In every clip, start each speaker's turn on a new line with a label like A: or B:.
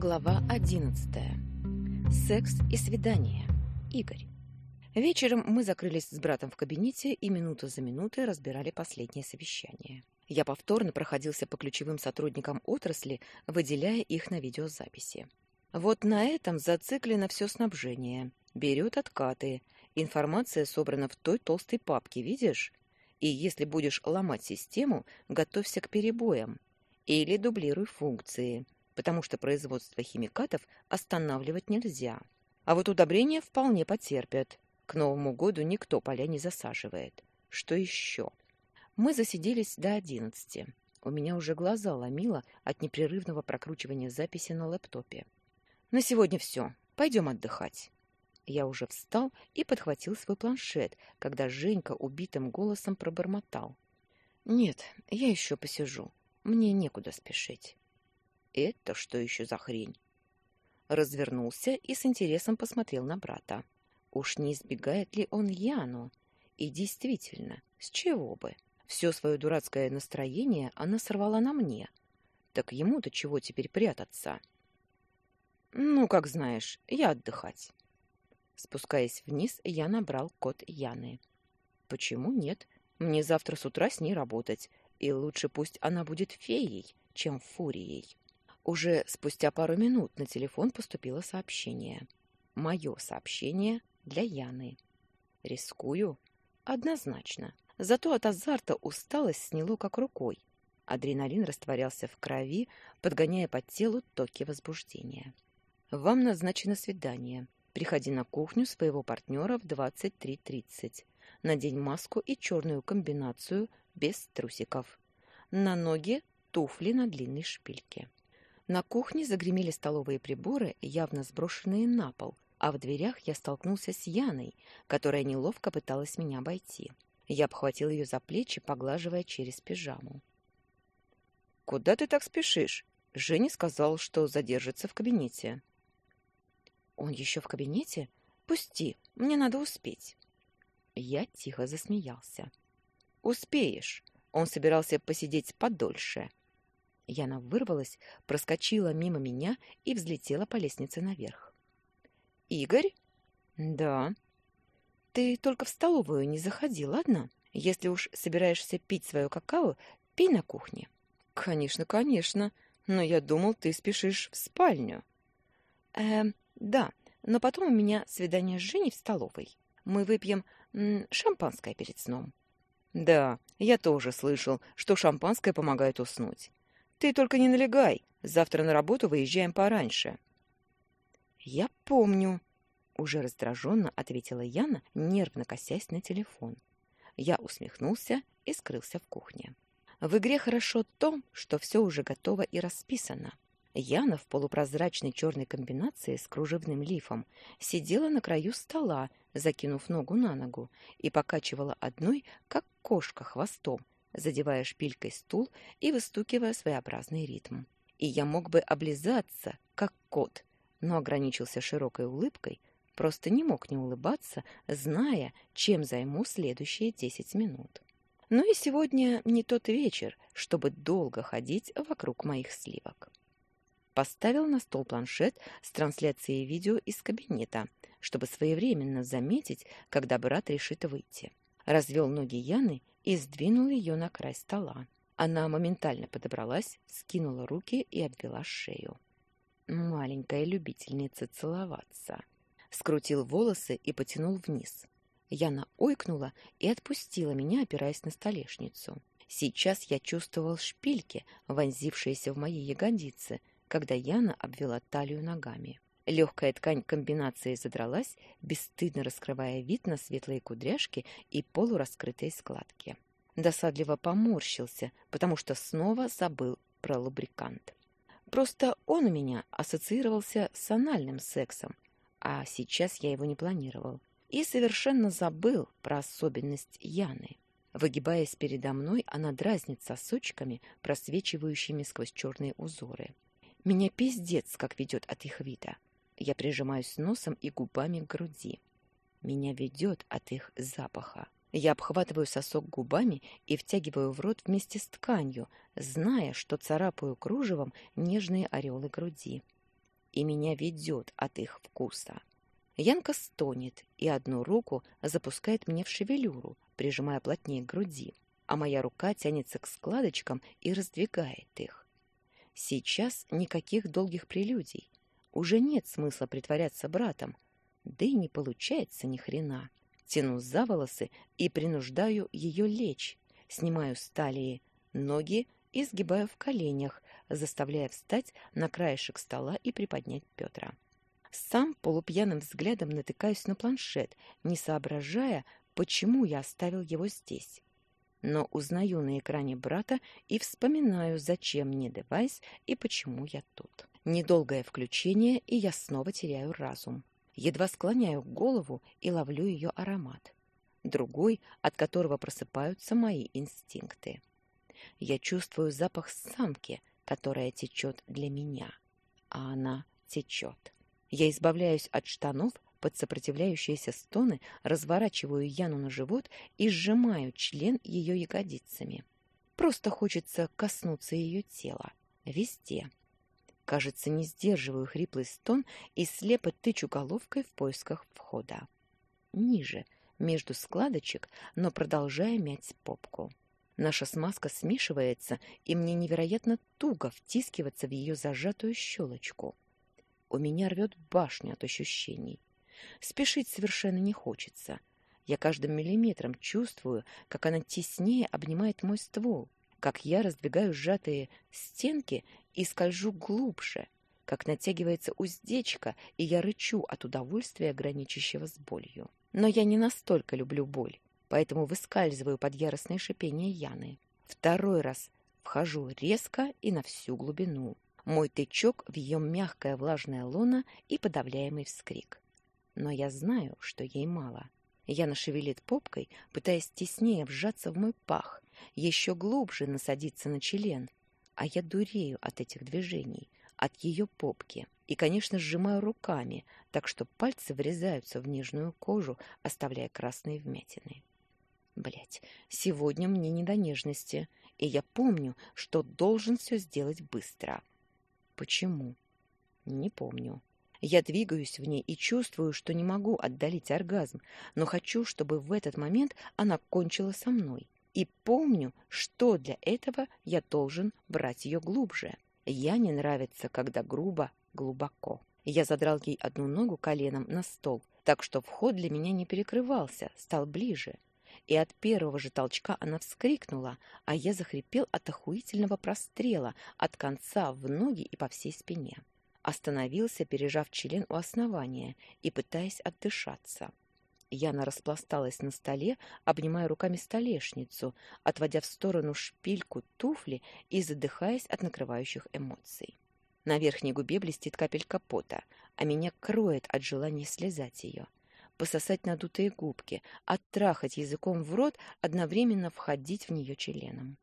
A: Глава одиннадцатая. Секс и свидание. Игорь. Вечером мы закрылись с братом в кабинете и минуту за минутой разбирали последнее совещание. Я повторно проходился по ключевым сотрудникам отрасли, выделяя их на видеозаписи. Вот на этом зациклено все снабжение. Берет откаты. Информация собрана в той толстой папке, видишь? И если будешь ломать систему, готовься к перебоям. Или дублируй функции – потому что производство химикатов останавливать нельзя. А вот удобрения вполне потерпят. К Новому году никто поля не засаживает. Что еще? Мы засиделись до одиннадцати. У меня уже глаза ломило от непрерывного прокручивания записи на лэптопе. На сегодня все. Пойдем отдыхать. Я уже встал и подхватил свой планшет, когда Женька убитым голосом пробормотал. «Нет, я еще посижу. Мне некуда спешить». Это что еще за хрень? Развернулся и с интересом посмотрел на брата. Уж не избегает ли он Яну? И действительно, с чего бы? Все свое дурацкое настроение она сорвала на мне. Так ему-то чего теперь прятаться? Ну, как знаешь, я отдыхать. Спускаясь вниз, я набрал код Яны. Почему нет? Мне завтра с утра с ней работать, и лучше пусть она будет феей, чем фурией. Уже спустя пару минут на телефон поступило сообщение. Мое сообщение для Яны. Рискую? Однозначно. Зато от азарта усталость сняло как рукой. Адреналин растворялся в крови, подгоняя по телу токи возбуждения. Вам назначено свидание. Приходи на кухню своего партнера в 23.30. Надень маску и черную комбинацию без трусиков. На ноги туфли на длинной шпильке. На кухне загремели столовые приборы, явно сброшенные на пол, а в дверях я столкнулся с Яной, которая неловко пыталась меня обойти. Я обхватил ее за плечи, поглаживая через пижаму. «Куда ты так спешишь?» Женя сказал, что задержится в кабинете. «Он еще в кабинете? Пусти, мне надо успеть». Я тихо засмеялся. «Успеешь. Он собирался посидеть подольше. Яна вырвалась, проскочила мимо меня и взлетела по лестнице наверх. «Игорь?» «Да». «Ты только в столовую не заходи, ладно? Если уж собираешься пить свое какао, пей на кухне». «Конечно, конечно. Но я думал, ты спешишь в спальню». «Эм, да, но потом у меня свидание с Женей в столовой. Мы выпьем м, шампанское перед сном». «Да, я тоже слышал, что шампанское помогает уснуть. Ты только не налегай. Завтра на работу выезжаем пораньше. Я помню, уже раздраженно ответила Яна, нервно косясь на телефон. Я усмехнулся и скрылся в кухне. В игре хорошо то, что все уже готово и расписано. Яна в полупрозрачной черной комбинации с кружевным лифом сидела на краю стола, закинув ногу на ногу, и покачивала одной, как кошка, хвостом, задевая шпилькой стул и выстукивая своеобразный ритм. И я мог бы облизаться, как кот, но ограничился широкой улыбкой, просто не мог не улыбаться, зная, чем займу следующие десять минут. Ну и сегодня не тот вечер, чтобы долго ходить вокруг моих сливок. Поставил на стол планшет с трансляцией видео из кабинета, чтобы своевременно заметить, когда брат решит выйти. Развел ноги Яны и сдвинул ее на край стола. Она моментально подобралась, скинула руки и обвела шею. Маленькая любительница целоваться. Скрутил волосы и потянул вниз. Яна ойкнула и отпустила меня, опираясь на столешницу. Сейчас я чувствовал шпильки, вонзившиеся в мои ягодицы, когда Яна обвела талию ногами. Легкая ткань комбинации задралась, бесстыдно раскрывая вид на светлые кудряшки и полураскрытые складки. Досадливо поморщился, потому что снова забыл про лубрикант. Просто он у меня ассоциировался с анальным сексом, а сейчас я его не планировал. И совершенно забыл про особенность Яны. Выгибаясь передо мной, она дразнит сосочками, просвечивающими сквозь черные узоры. Меня пиздец как ведет от их вида. Я прижимаюсь носом и губами к груди. Меня ведет от их запаха. Я обхватываю сосок губами и втягиваю в рот вместе с тканью, зная, что царапаю кружевом нежные ореолы груди. и меня ведет от их вкуса. Янка стонет и одну руку запускает мне в шевелюру, прижимая плотнее к груди, а моя рука тянется к складочкам и раздвигает их. Сейчас никаких долгих прелюдий. Уже нет смысла притворяться братом, да и не получается ни хрена. Тяну за волосы и принуждаю ее лечь, снимаю с талии ноги и сгибаю в коленях, заставляя встать на краешек стола и приподнять Петра. Сам полупьяным взглядом натыкаюсь на планшет, не соображая, почему я оставил его здесь. Но узнаю на экране брата и вспоминаю, зачем мне девайс и почему я тут. Недолгое включение, и я снова теряю разум. Едва склоняю голову и ловлю ее аромат. Другой, от которого просыпаются мои инстинкты. Я чувствую запах самки, которая течет для меня, а она течет. Я избавляюсь от штанов, под сопротивляющиеся стоны разворачиваю Яну на живот и сжимаю член ее ягодицами. Просто хочется коснуться ее тела. Везде. Кажется, не сдерживаю хриплый стон и слепо тычу головкой в поисках входа. Ниже, между складочек, но продолжая мять попку. Наша смазка смешивается, и мне невероятно туго втискиваться в ее зажатую щелочку. У меня рвет башню от ощущений. Спешить совершенно не хочется. Я каждым миллиметром чувствую, как она теснее обнимает мой ствол, как я раздвигаю сжатые стенки и скольжу глубже, как натягивается уздечка, и я рычу от удовольствия, граничащего с болью. Но я не настолько люблю боль поэтому выскальзываю под яростное шипение Яны. Второй раз вхожу резко и на всю глубину. Мой тычок в ее мягкое влажное лоно и подавляемый вскрик. Но я знаю, что ей мало. Яна шевелит попкой, пытаясь теснее вжаться в мой пах, еще глубже насадиться на член. А я дурею от этих движений, от ее попки. И, конечно, сжимаю руками, так что пальцы врезаются в нежную кожу, оставляя красные вмятины. Блять, сегодня мне не до нежности, и я помню, что должен все сделать быстро. Почему? Не помню. Я двигаюсь в ней и чувствую, что не могу отдалить оргазм, но хочу, чтобы в этот момент она кончила со мной. И помню, что для этого я должен брать ее глубже. Я не нравится, когда грубо, глубоко. Я задрал ей одну ногу коленом на стол, так что вход для меня не перекрывался, стал ближе и от первого же толчка она вскрикнула, а я захрипел от охуительного прострела от конца в ноги и по всей спине. Остановился, пережав член у основания и пытаясь отдышаться. Яна распласталась на столе, обнимая руками столешницу, отводя в сторону шпильку туфли и задыхаясь от накрывающих эмоций. На верхней губе блестит капелька пота, а меня кроет от желания слезать ее — пососать надутые губки, оттрахать языком в рот, одновременно входить в нее членом.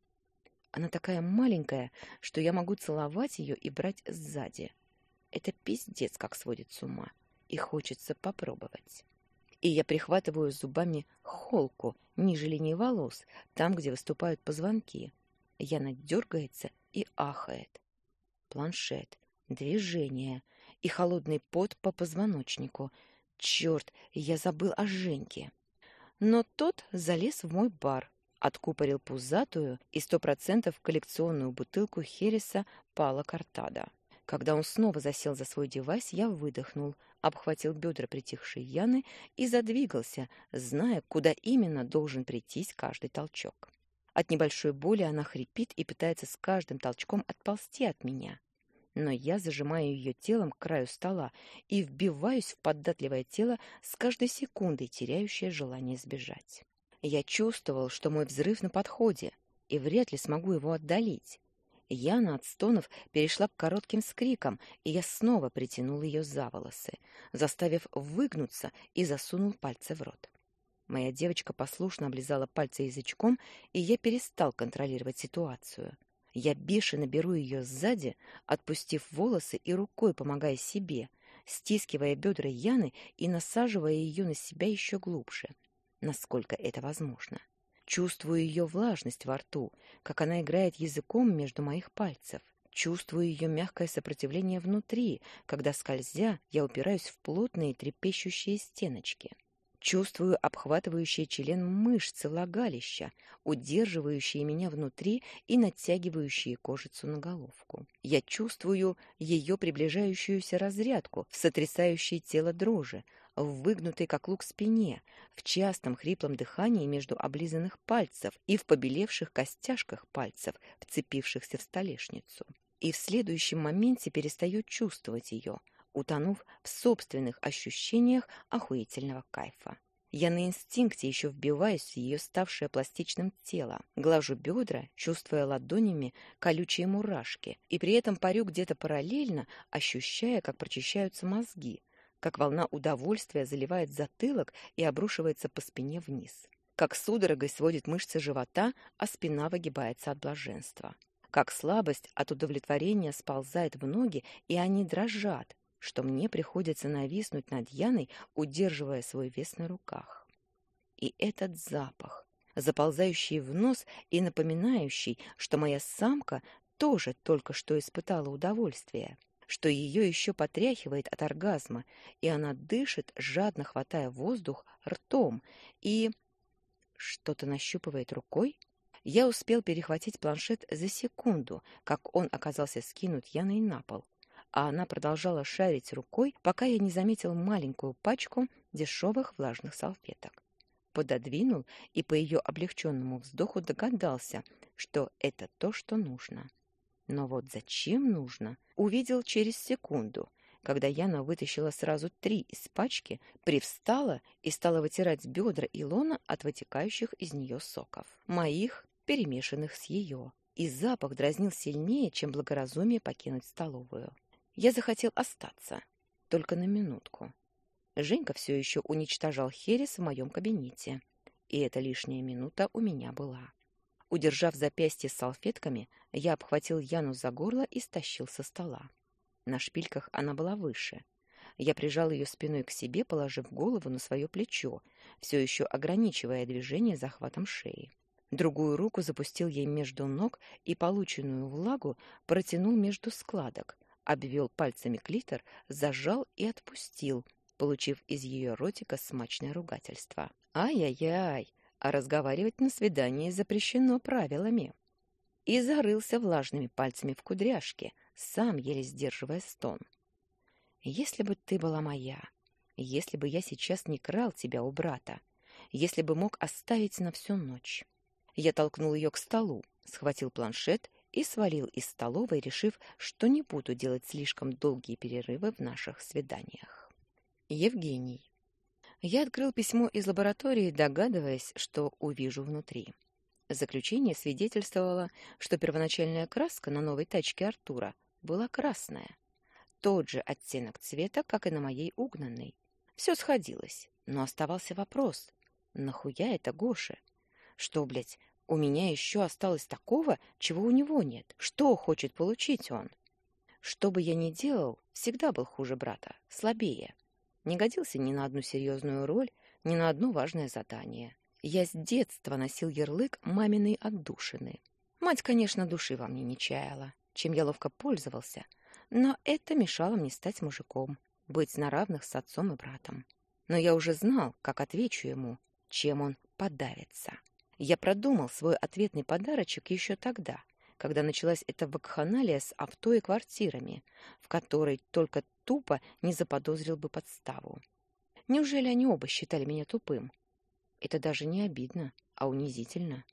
A: Она такая маленькая, что я могу целовать ее и брать сзади. Это пиздец, как сводит с ума, и хочется попробовать. И я прихватываю зубами холку ниже линии волос, там, где выступают позвонки. Яна дергается и ахает. Планшет, движение и холодный пот по позвоночнику — Черт, я забыл о Женьке. Но тот залез в мой бар, откупорил пузатую и сто процентов коллекционную бутылку Хереса Пала Картада. Когда он снова засел за свой девайс, я выдохнул, обхватил бедра притихшей Яны и задвигался, зная, куда именно должен прийтись каждый толчок. От небольшой боли она хрипит и пытается с каждым толчком отползти от меня но я зажимаю ее телом к краю стола и вбиваюсь в податливое тело с каждой секундой, теряющее желание сбежать. Я чувствовал, что мой взрыв на подходе, и вряд ли смогу его отдалить. Яна от стонов перешла к коротким скрикам, и я снова притянул ее за волосы, заставив выгнуться и засунул пальцы в рот. Моя девочка послушно облизала пальцы язычком, и я перестал контролировать ситуацию. Я бешено беру ее сзади, отпустив волосы и рукой помогая себе, стискивая бедра Яны и насаживая ее на себя еще глубже, насколько это возможно. Чувствую ее влажность во рту, как она играет языком между моих пальцев. Чувствую ее мягкое сопротивление внутри, когда, скользя, я упираюсь в плотные трепещущие стеночки. Чувствую обхватывающие член мышцы влагалища, удерживающие меня внутри и натягивающие кожицу на головку. Я чувствую ее приближающуюся разрядку в сотрясающей тело дрожи, в выгнутой как лук спине, в частом хриплом дыхании между облизанных пальцев и в побелевших костяшках пальцев, вцепившихся в столешницу и в следующем моменте перестаю чувствовать ее, утонув в собственных ощущениях охуительного кайфа. Я на инстинкте еще вбиваюсь в ее ставшее пластичным тело, глажу бедра, чувствуя ладонями колючие мурашки, и при этом парю где-то параллельно, ощущая, как прочищаются мозги, как волна удовольствия заливает затылок и обрушивается по спине вниз, как судорогой сводит мышцы живота, а спина выгибается от блаженства. Как слабость от удовлетворения сползает в ноги, и они дрожат, что мне приходится нависнуть над Яной, удерживая свой вес на руках. И этот запах, заползающий в нос и напоминающий, что моя самка тоже только что испытала удовольствие, что ее еще потряхивает от оргазма, и она дышит, жадно хватая воздух ртом, и... Что-то нащупывает рукой? Я успел перехватить планшет за секунду, как он оказался скинут Яной на пол, а она продолжала шарить рукой, пока я не заметил маленькую пачку дешевых влажных салфеток. Пододвинул и по ее облегченному вздоху догадался, что это то, что нужно. Но вот зачем нужно, увидел через секунду, когда Яна вытащила сразу три из пачки, привстала и стала вытирать бедра Илона от вытекающих из нее соков. Моих перемешанных с ее, и запах дразнил сильнее, чем благоразумие покинуть столовую. Я захотел остаться, только на минутку. Женька все еще уничтожал Херес в моем кабинете, и эта лишняя минута у меня была. Удержав запястье салфетками, я обхватил Яну за горло и стащил со стола. На шпильках она была выше. Я прижал ее спиной к себе, положив голову на свое плечо, все еще ограничивая движение захватом шеи. Другую руку запустил ей между ног и полученную влагу протянул между складок, обвел пальцами клитор, зажал и отпустил, получив из ее ротика смачное ругательство. «Ай-яй-яй! А разговаривать на свидании запрещено правилами!» И зарылся влажными пальцами в кудряшки, сам еле сдерживая стон. «Если бы ты была моя, если бы я сейчас не крал тебя у брата, если бы мог оставить на всю ночь!» Я толкнул ее к столу, схватил планшет и свалил из столовой, решив, что не буду делать слишком долгие перерывы в наших свиданиях. Евгений. Я открыл письмо из лаборатории, догадываясь, что увижу внутри. Заключение свидетельствовало, что первоначальная краска на новой тачке Артура была красная. Тот же оттенок цвета, как и на моей угнанной. Все сходилось, но оставался вопрос. Нахуя это Гоше? Что, блядь, у меня еще осталось такого, чего у него нет? Что хочет получить он? Что бы я ни делал, всегда был хуже брата, слабее. Не годился ни на одну серьезную роль, ни на одно важное задание. Я с детства носил ярлык маминой отдушины. Мать, конечно, души во мне не чаяла, чем я ловко пользовался, но это мешало мне стать мужиком, быть на равных с отцом и братом. Но я уже знал, как отвечу ему, чем он подавится. Я продумал свой ответный подарочек еще тогда, когда началась эта вакханалия с авто и квартирами, в которой только тупо не заподозрил бы подставу. Неужели они оба считали меня тупым? Это даже не обидно, а унизительно.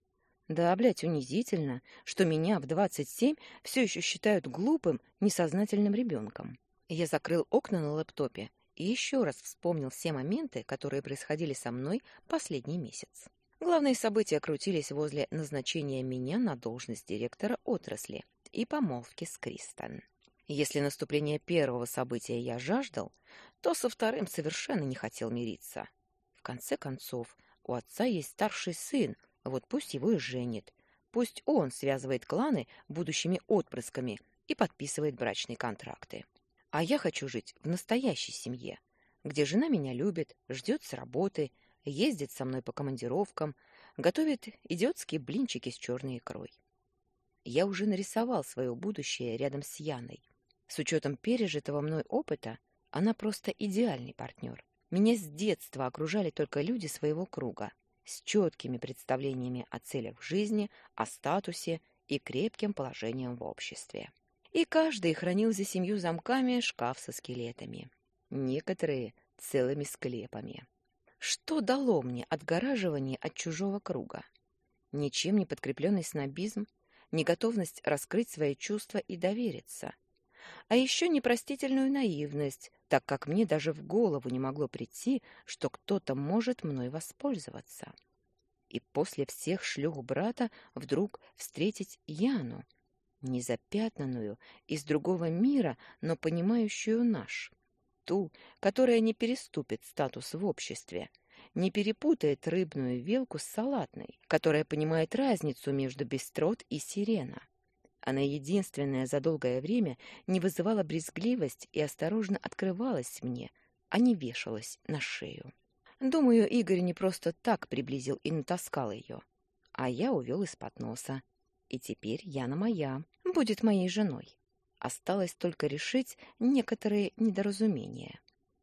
A: Да, блядь, унизительно, что меня в двадцать семь все еще считают глупым, несознательным ребенком. Я закрыл окна на лэптопе и еще раз вспомнил все моменты, которые происходили со мной последний месяц. Главные события крутились возле назначения меня на должность директора отрасли и помолвки с Кристен. Если наступление первого события я жаждал, то со вторым совершенно не хотел мириться. В конце концов, у отца есть старший сын, вот пусть его и женит. Пусть он связывает кланы будущими отпрысками и подписывает брачные контракты. А я хочу жить в настоящей семье, где жена меня любит, ждет с работы – ездит со мной по командировкам, готовит идиотские блинчики с черной икрой. я уже нарисовал свое будущее рядом с Яной. С учетом пережитого мной опыта, она просто идеальный партнер. Меня с детства окружали только люди своего круга, с четкими представлениями о целях в жизни, о статусе и крепким положением в обществе. И каждый хранил за семью замками шкаф со скелетами. Некоторые — целыми склепами. Что дало мне отгораживание от чужого круга? Ничем не подкрепленный снобизм, неготовность раскрыть свои чувства и довериться. А еще непростительную наивность, так как мне даже в голову не могло прийти, что кто-то может мной воспользоваться. И после всех шлюх брата вдруг встретить Яну, незапятнанную, из другого мира, но понимающую наш, ту, которая не переступит статус в обществе, не перепутает рыбную вилку с салатной, которая понимает разницу между бестрот и сирена. Она единственная за долгое время не вызывала брезгливость и осторожно открывалась мне, а не вешалась на шею. Думаю, Игорь не просто так приблизил и натаскал ее, а я увел из-под носа. И теперь Яна моя, будет моей женой. Осталось только решить некоторые недоразумения.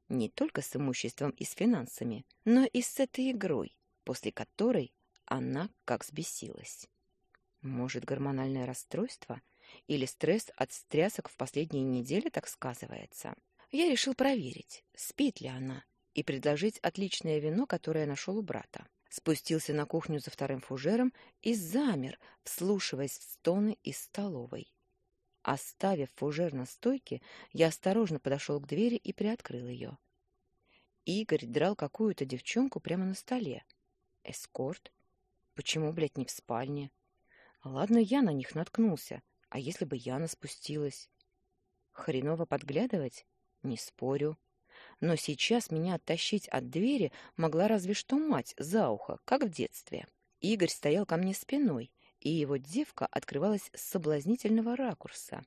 A: Не только с имуществом и с финансами, но и с этой игрой, после которой она как сбесилась. Может, гормональное расстройство или стресс от стрясок в последние недели так сказывается? Я решил проверить, спит ли она, и предложить отличное вино, которое нашел у брата. Спустился на кухню за вторым фужером и замер, вслушиваясь в стоны из столовой. Оставив фужер на стойке, я осторожно подошел к двери и приоткрыл ее. Игорь драл какую-то девчонку прямо на столе. Эскорт? Почему, блядь, не в спальне? Ладно, я на них наткнулся. А если бы Яна спустилась? Хреново подглядывать? Не спорю. Но сейчас меня оттащить от двери могла разве что мать за ухо, как в детстве. Игорь стоял ко мне спиной, и его девка открывалась с соблазнительного ракурса.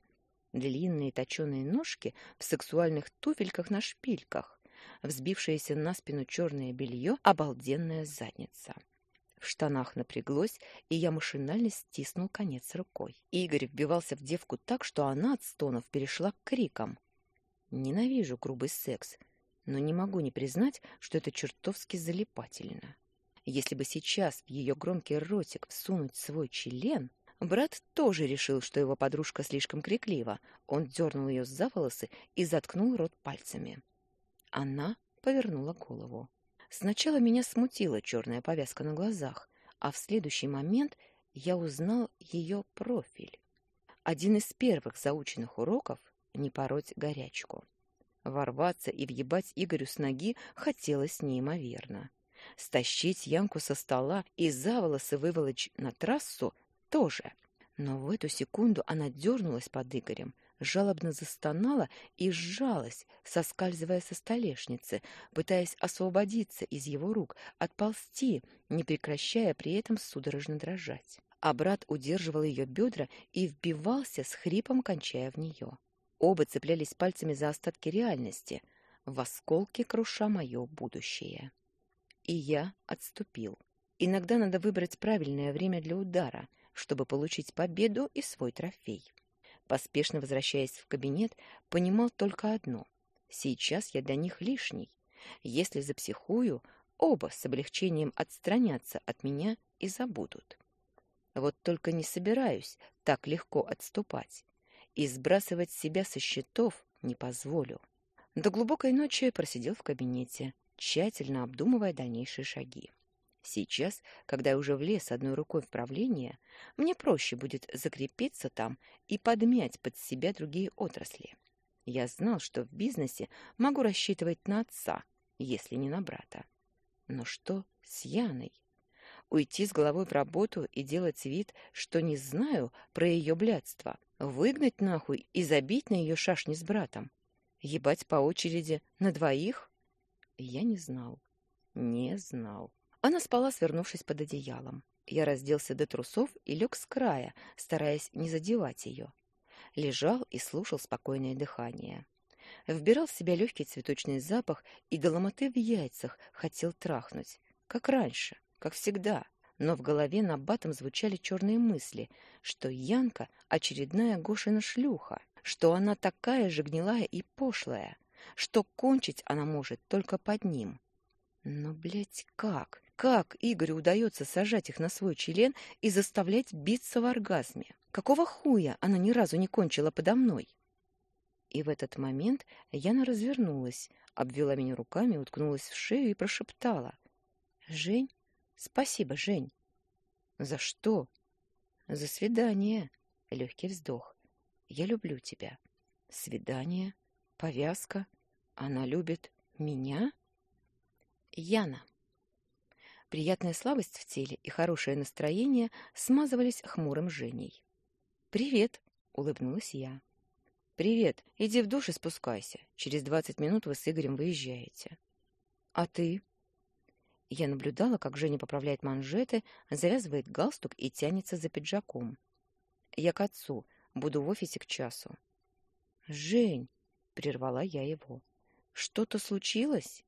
A: Длинные точеные ножки в сексуальных туфельках на шпильках, взбившееся на спину черное белье, обалденная задница. В штанах напряглось, и я машинально стиснул конец рукой. Игорь вбивался в девку так, что она от стонов перешла к крикам. Ненавижу грубый секс, но не могу не признать, что это чертовски залипательно. Если бы сейчас в ее громкий ротик всунуть свой член... Брат тоже решил, что его подружка слишком криклива. Он дернул ее за волосы и заткнул рот пальцами. Она повернула голову. Сначала меня смутила черная повязка на глазах, а в следующий момент я узнал ее профиль. Один из первых заученных уроков — не пороть горячку. Ворваться и въебать Игорю с ноги хотелось неимоверно. Стащить Янку со стола и за волосы выволочь на трассу тоже. Но в эту секунду она дернулась под Игорем, жалобно застонала и сжалась, соскальзывая со столешницы, пытаясь освободиться из его рук, отползти, не прекращая при этом судорожно дрожать. А брат удерживал ее бедра и вбивался с хрипом, кончая в нее. Оба цеплялись пальцами за остатки реальности, в осколке круша мое будущее. И я отступил. Иногда надо выбрать правильное время для удара, чтобы получить победу и свой трофей. Поспешно возвращаясь в кабинет, понимал только одно. Сейчас я для них лишний. Если запсихую, оба с облегчением отстранятся от меня и забудут. Вот только не собираюсь так легко отступать. И сбрасывать себя со счетов не позволю. До глубокой ночи просидел в кабинете, тщательно обдумывая дальнейшие шаги. Сейчас, когда я уже влез одной рукой в правление, мне проще будет закрепиться там и подмять под себя другие отрасли. Я знал, что в бизнесе могу рассчитывать на отца, если не на брата. Но что с Яной? Уйти с головой в работу и делать вид, что не знаю про ее блядство, выгнать нахуй и забить на ее шашни с братом, ебать по очереди на двоих? Я не знал, не знал. Она спала, свернувшись под одеялом. Я разделся до трусов и лег с края, стараясь не задевать ее. Лежал и слушал спокойное дыхание. Вбирал в себя легкий цветочный запах и до ломоты в яйцах хотел трахнуть. Как раньше, как всегда. но в голове на батом звучали черные мысли, что Янка — очередная Гошина шлюха, что она такая же гнилая и пошлая, что кончить она может только под ним. Но, блядь, как? Как Игорю удается сажать их на свой член и заставлять биться в оргазме? Какого хуя она ни разу не кончила подо мной? И в этот момент Яна развернулась, обвела меня руками, уткнулась в шею и прошептала. «Жень? Спасибо, Жень». «За что?» «За свидание». Легкий вздох. «Я люблю тебя». «Свидание? Повязка? Она любит меня?» Яна. Приятная слабость в теле и хорошее настроение смазывались хмурым Женей. «Привет!» — улыбнулась я. «Привет. Иди в душ и спускайся. Через двадцать минут вы с Игорем выезжаете». «А ты?» Я наблюдала, как Женя поправляет манжеты, завязывает галстук и тянется за пиджаком. «Я к отцу. Буду в офисе к часу». «Жень!» — прервала я его. «Что-то случилось?»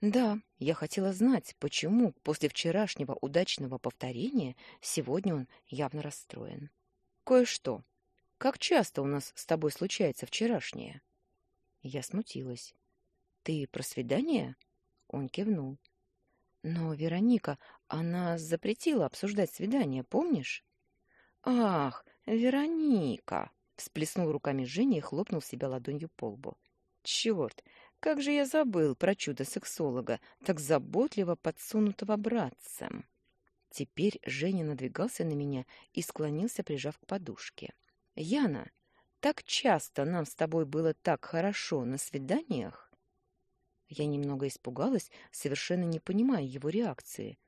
A: «Да, я хотела знать, почему после вчерашнего удачного повторения сегодня он явно расстроен». «Кое-что», как часто у нас с тобой случается вчерашнее? Я смутилась. Ты про свидание? Он кивнул. Но Вероника, она запретила обсуждать свидание, помнишь? Ах, Вероника! Всплеснул руками Женя и хлопнул себя ладонью по лбу. Черт, как же я забыл про чудо-сексолога, так заботливо подсунутого братцем. Теперь Женя надвигался на меня и склонился, прижав к подушке. Яна, так часто нам с тобой было так хорошо на свиданиях? Я немного испугалась, совершенно не понимая его реакции.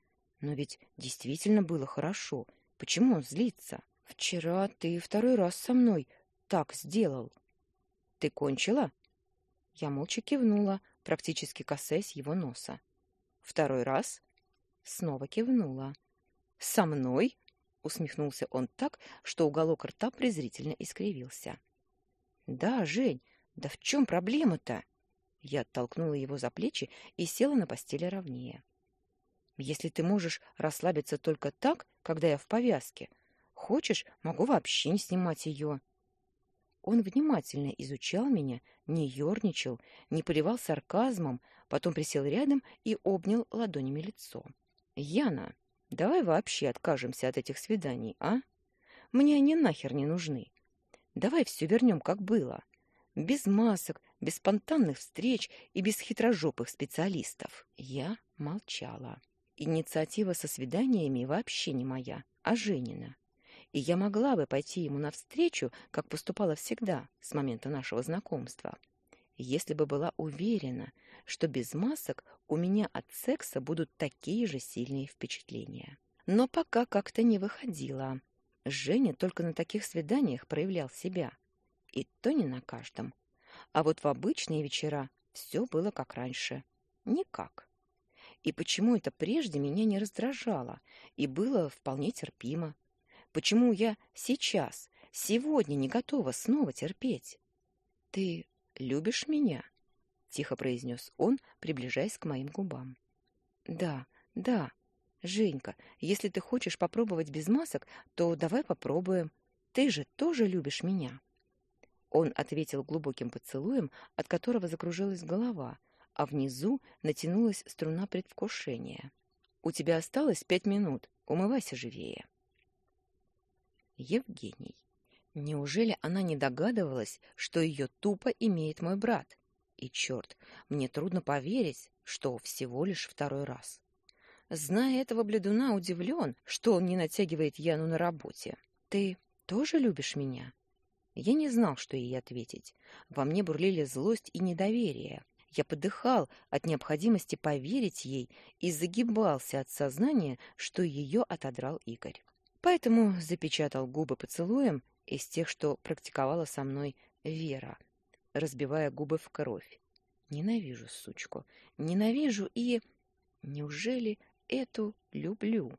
A: Но ведь действительно было хорошо. Почему он злится? Вчера ты второй раз со мной так сделал. Ты кончила? Я молча кивнула, практически касаясь его носа. Второй раз? Снова кивнула. Со мной? усмехнулся он так, что уголок рта презрительно искривился. Да, Жень, да в чем проблема-то? Я оттолкнула его за плечи и села на постели ровнее. Если ты можешь расслабиться только так, когда я в повязке, хочешь, могу вообще не снимать ее. Он внимательно изучал меня, не ерничал, не поливал сарказмом, потом присел рядом и обнял ладонями лицо. «Яна, Давай вообще откажемся от этих свиданий, а? Мне они нахер не нужны. Давай все вернем, как было. Без масок, без спонтанных встреч и без хитрожопых специалистов. Я молчала. Инициатива со свиданиями вообще не моя, а Женина. И я могла бы пойти ему навстречу, как поступала всегда с момента нашего знакомства, если бы была уверена, что без масок у меня от секса будут такие же сильные впечатления. Но пока как-то не выходило. Женя только на таких свиданиях проявлял себя. И то не на каждом. А вот в обычные вечера все было как раньше. Никак. И почему это прежде меня не раздражало и было вполне терпимо? Почему я сейчас, сегодня не готова снова терпеть? Ты любишь меня? тихо произнес он, приближаясь к моим губам. Да, да. Женька, если ты хочешь попробовать без масок, то давай попробуем. Ты же тоже любишь меня. Он ответил глубоким поцелуем, от которого закружилась голова, а внизу натянулась струна предвкушения. У тебя осталось пять минут. Умывайся живее. Евгений. Неужели она не догадывалась, что ее тупо имеет мой брат? И черт, мне трудно поверить, что всего лишь второй раз. Зная этого бледуна, удивлен, что он не натягивает Яну на работе. «Ты тоже любишь меня?» Я не знал, что ей ответить. Во мне бурлили злость и недоверие. Я подыхал от необходимости поверить ей и загибался от сознания, что ее отодрал Игорь. Поэтому запечатал губы поцелуем из тех, что практиковала со мной Вера, разбивая губы в кровь. Ненавижу сучку. Ненавижу и... Неужели эту люблю?